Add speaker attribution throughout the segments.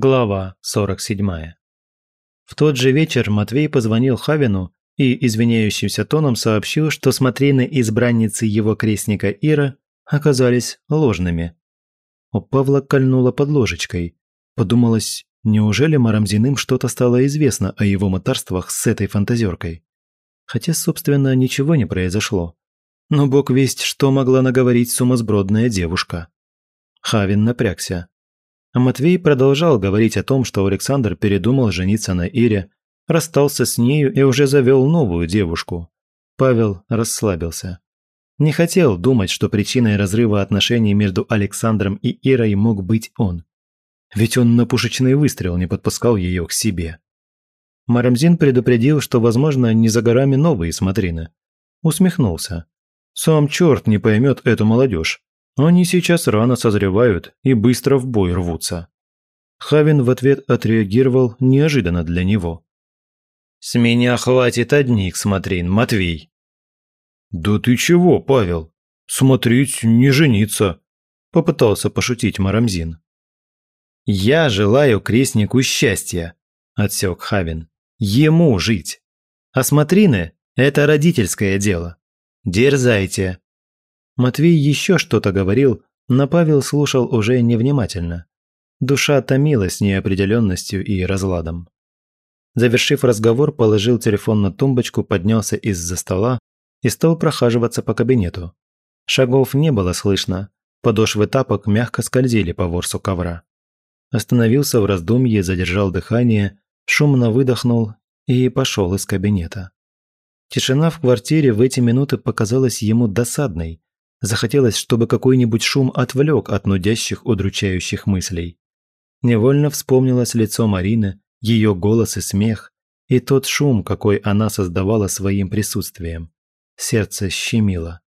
Speaker 1: Глава 47. В тот же вечер Матвей позвонил Хавину и извиняющимся тоном сообщил, что смотрины избранницы его крестника Ира оказались ложными. У Павла кольнуло под ложечкой. Подумалось, неужели Марамзиным что-то стало известно о его мотарствах с этой фантазеркой? Хотя, собственно, ничего не произошло. Но бог весть, что могла наговорить сумасбродная девушка. Хавин напрягся. А Матвей продолжал говорить о том, что Александр передумал жениться на Ире, расстался с нею и уже завел новую девушку. Павел расслабился. Не хотел думать, что причиной разрыва отношений между Александром и Ирой мог быть он. Ведь он на пушечный выстрел не подпускал ее к себе. Марамзин предупредил, что, возможно, не за горами новые смотрины. Усмехнулся. Сам черт не поймет эту молодежь. Они сейчас рано созревают и быстро в бой рвутся. Хавин в ответ отреагировал неожиданно для него. «С меня хватит одних смотрин, Матвей». «Да ты чего, Павел? Смотреть, не жениться», – попытался пошутить Марамзин. «Я желаю крестнику счастья», – отсек Хавин. «Ему жить. А смотрины – это родительское дело. Дерзайте, Матвей еще что-то говорил, но Павел слушал уже невнимательно. Душа томилась неопределенностью и разладом. Завершив разговор, положил телефон на тумбочку, поднялся из-за стола и стал прохаживаться по кабинету. Шагов не было слышно, подошвы тапок мягко скользили по ворсу ковра. Остановился в раздумье, задержал дыхание, шумно выдохнул и пошел из кабинета. Тишина в квартире в эти минуты показалась ему досадной, Захотелось, чтобы какой-нибудь шум отвлек от нудящих, удручающих мыслей. Невольно вспомнилось лицо Марины, ее голос и смех, и тот шум, какой она создавала своим присутствием. Сердце щемило.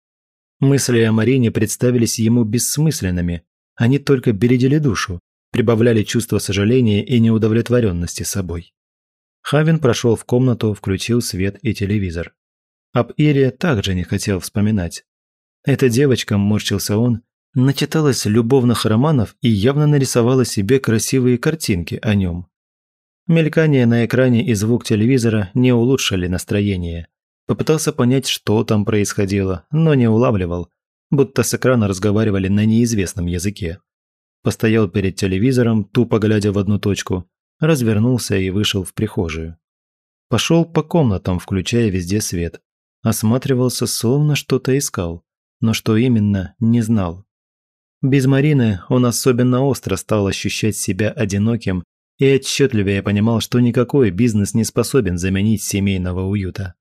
Speaker 1: Мысли о Марине представились ему бессмысленными, они только бередили душу, прибавляли чувство сожаления и неудовлетворенности собой. Хавин прошел в комнату, включил свет и телевизор. Об Ире также не хотел вспоминать. Эта девочка, морщился он, начиталась любовных романов и явно нарисовала себе красивые картинки о нем. Мелькание на экране и звук телевизора не улучшили настроение. Попытался понять, что там происходило, но не улавливал, будто с экрана разговаривали на неизвестном языке. Постоял перед телевизором, тупо глядя в одну точку, развернулся и вышел в прихожую. Пошел по комнатам, включая везде свет. Осматривался, словно что-то искал но что именно, не знал. Без Марины он особенно остро стал ощущать себя одиноким и отчетливее понимал, что никакой бизнес не способен заменить семейного уюта.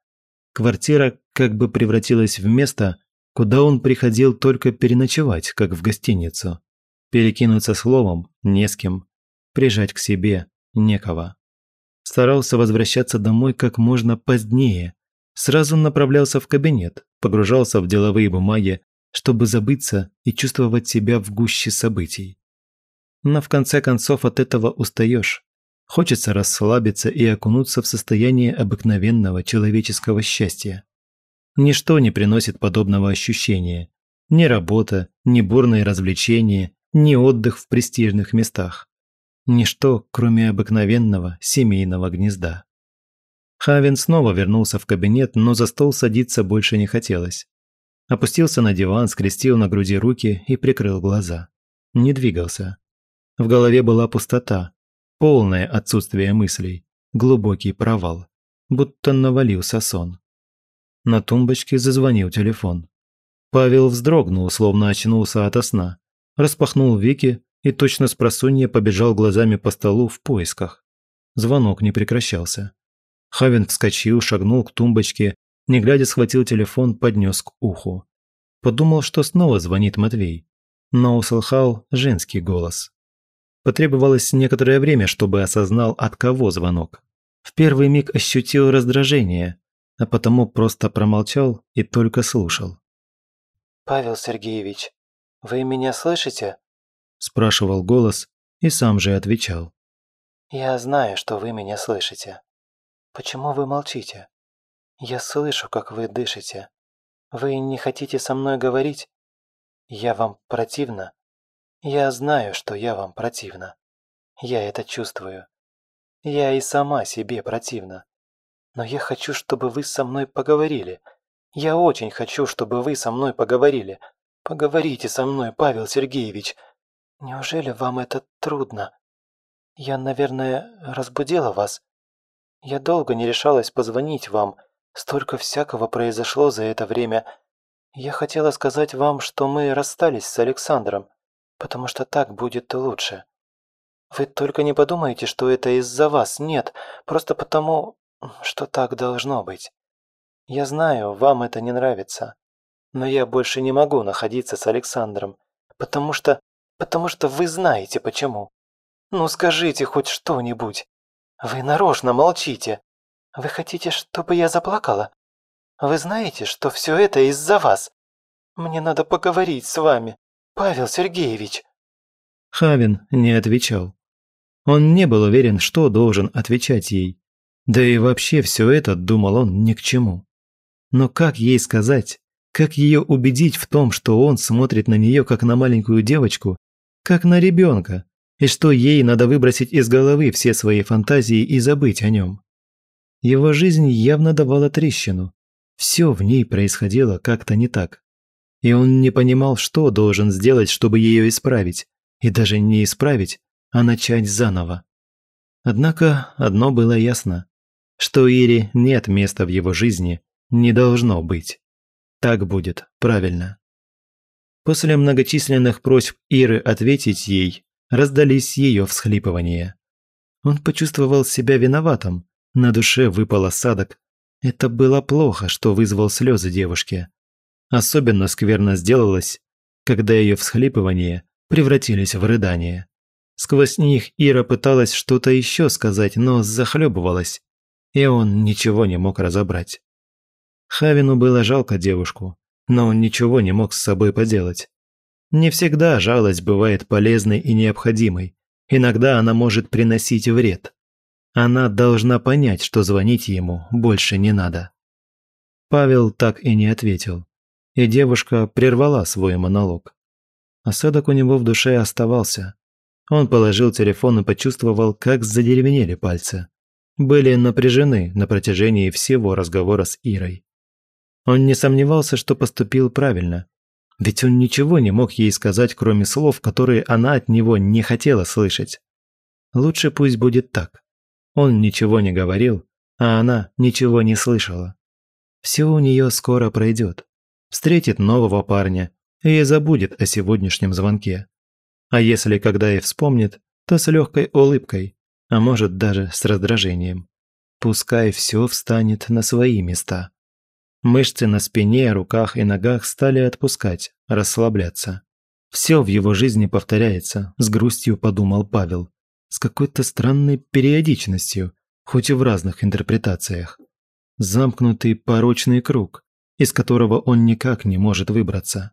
Speaker 1: Квартира как бы превратилась в место, куда он приходил только переночевать, как в гостиницу. Перекинуться словом не с кем, прижать к себе некого. Старался возвращаться домой как можно позднее, сразу направлялся в кабинет, погружался в деловые бумаги, чтобы забыться и чувствовать себя в гуще событий. Но в конце концов от этого устаешь. Хочется расслабиться и окунуться в состояние обыкновенного человеческого счастья. Ничто не приносит подобного ощущения. Ни работа, ни бурные развлечения, ни отдых в престижных местах. Ничто, кроме обыкновенного семейного гнезда. Хавин снова вернулся в кабинет, но за стол садиться больше не хотелось. Опустился на диван, скрестил на груди руки и прикрыл глаза. Не двигался. В голове была пустота, полное отсутствие мыслей, глубокий провал, будто навалился сон. На тумбочке зазвонил телефон. Павел вздрогнул, словно очнулся ото сна, распахнул веки и точно с просонья побежал глазами по столу в поисках. Звонок не прекращался. Хавин вскочил, шагнул к тумбочке, не глядя схватил телефон, поднес к уху. Подумал, что снова звонит Матвей, но услыхал женский голос. Потребовалось некоторое время, чтобы осознал, от кого звонок. В первый миг ощутил раздражение, а потому просто промолчал и только слушал.
Speaker 2: «Павел Сергеевич, вы меня слышите?»
Speaker 1: спрашивал голос и сам же отвечал.
Speaker 2: «Я знаю, что вы меня слышите. Почему вы молчите? Я слышу, как вы дышите. Вы не хотите со мной говорить? Я вам противна? Я знаю, что я вам противна. Я это чувствую. Я и сама себе противна. Но я хочу, чтобы вы со мной поговорили. Я очень хочу, чтобы вы со мной поговорили. Поговорите со мной, Павел Сергеевич. Неужели вам это трудно? Я, наверное, разбудила вас. Я долго не решалась позвонить вам. Столько всякого произошло за это время. Я хотела сказать вам, что мы расстались с Александром, потому что так будет лучше. Вы только не подумайте, что это из-за вас. Нет, просто потому, что так должно быть. Я знаю, вам это не нравится. Но я больше не могу находиться с Александром, потому что... потому что вы знаете почему. Ну скажите хоть что-нибудь. Вы нарочно молчите. Вы хотите, чтобы я заплакала? Вы знаете, что все это из-за вас. Мне надо поговорить с вами, Павел Сергеевич.
Speaker 1: Хавин не отвечал. Он не был уверен, что должен отвечать ей. Да и вообще все это, думал он, ни к чему. Но как ей сказать, как ее убедить в том, что он смотрит на нее как на маленькую девочку, как на ребенка, и что ей надо выбросить из головы все свои фантазии и забыть о нем. Его жизнь явно давала трещину. Все в ней происходило как-то не так. И он не понимал, что должен сделать, чтобы ее исправить. И даже не исправить, а начать заново. Однако одно было ясно. Что Ире нет места в его жизни, не должно быть. Так будет правильно. После многочисленных просьб Иры ответить ей, раздались ее всхлипывания. Он почувствовал себя виноватым, на душе выпал осадок. Это было плохо, что вызвал слезы девушки. Особенно скверно сделалось, когда ее всхлипывания превратились в рыдание. Сквозь них Ира пыталась что-то еще сказать, но захлебывалась, и он ничего не мог разобрать. Хавину было жалко девушку, но он ничего не мог с собой поделать. Не всегда жалость бывает полезной и необходимой. Иногда она может приносить вред. Она должна понять, что звонить ему больше не надо. Павел так и не ответил. И девушка прервала свой монолог. Осадок у него в душе оставался. Он положил телефон и почувствовал, как задеревенели пальцы. Были напряжены на протяжении всего разговора с Ирой. Он не сомневался, что поступил правильно, ведь он ничего не мог ей сказать, кроме слов, которые она от него не хотела слышать. Лучше пусть будет так. Он ничего не говорил, а она ничего не слышала. Все у нее скоро пройдет. Встретит нового парня и забудет о сегодняшнем звонке. А если когда и вспомнит, то с легкой улыбкой, а может даже с раздражением. Пускай все встанет на свои места. Мышцы на спине, руках и ногах стали отпускать, расслабляться. Все в его жизни повторяется, с грустью подумал Павел. С какой-то странной периодичностью, хоть и в разных интерпретациях. Замкнутый порочный круг, из которого он никак не может выбраться.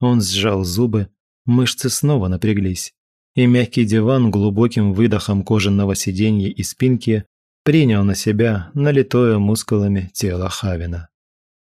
Speaker 1: Он сжал зубы, мышцы снова напряглись, и мягкий диван глубоким выдохом кожаного сиденья и спинки принял на себя налитое мускулами тело Хавина.